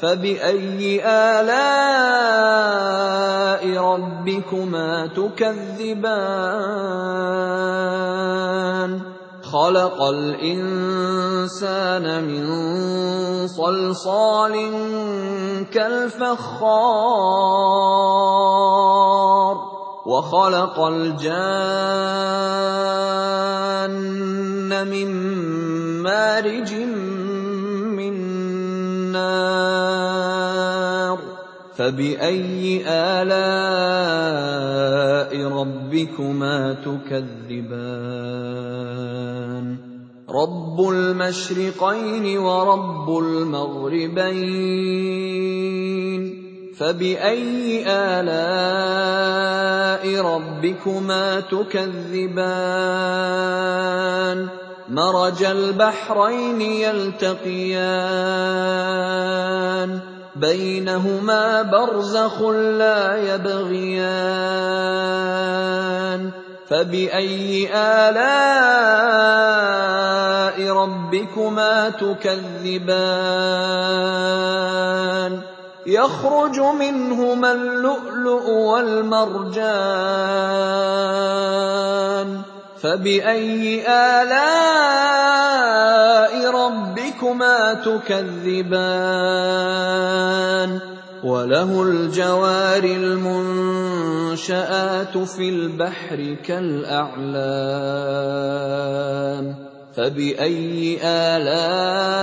فبأي آلاء ربكما تكذبان خلق الإنسان من صلصال كالفخار وخلق الجان من مارج من نار فبأي آلاء ربكما تكذبان رب المشرقين ورب المغربين فبأي آلاء ربكما تكذبان مرج البحرين يلتقيان بينهما برزخ لا يبغيان فبأي آلاء ربكما تكذبان يخرج منهما اللؤلؤ والمرجان فبأي آلاء ربكما تكذبان وله الجوار المنشآت في البحر كالأعلام فبأي آلاء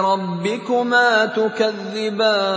ربكما تكذبان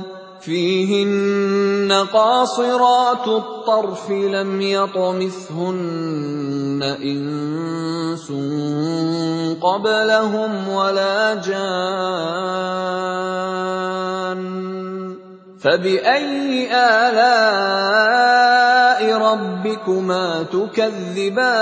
فيهن قاصرات الطرف لم يطمثهن إنس قبلهم ولا جان فبأي آلاء ربكما تكذبان؟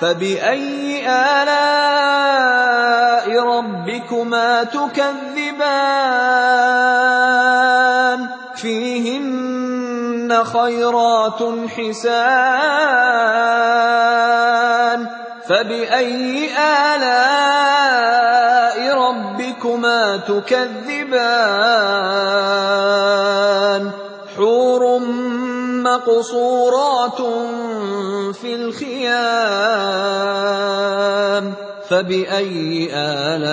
فبأي آلاء ربكما تكذبان؟ فيهن خَيْرَاتٌ حِسَانٌ. فَبِأَيِّ آلَاءِ رَبِّكُمَا تُكَذِّبَانِ؟ مَّقْصُورَاتٌ فِي الْخِيَامِ فَبِأَيِّ آلَاءِ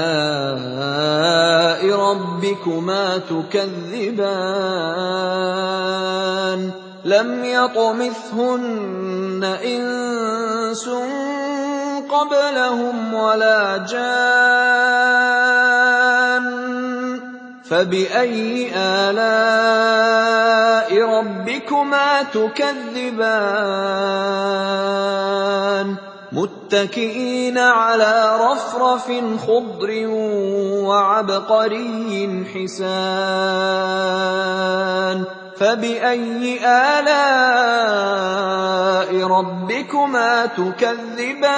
رَبِّكُمَا تُكَذِّبَانِ؟ لَمْ يَطْمِثْهُنَّ إِنسٌ قَبْلَهُمْ وَلَا جَانٌّ فَبِأَيِّ آلَاءِ رَبِّكُمَا تُكَذِّبَانِ مُتَّكِئِينَ عَلَىٰ رَفْرَفٍ خُضْرٍ وَعَبْقَرِيٍّ حِسَانٍ فَبِأَيِّ آلَاءِ رَبِّكُمَا تُكَذِّبَانِ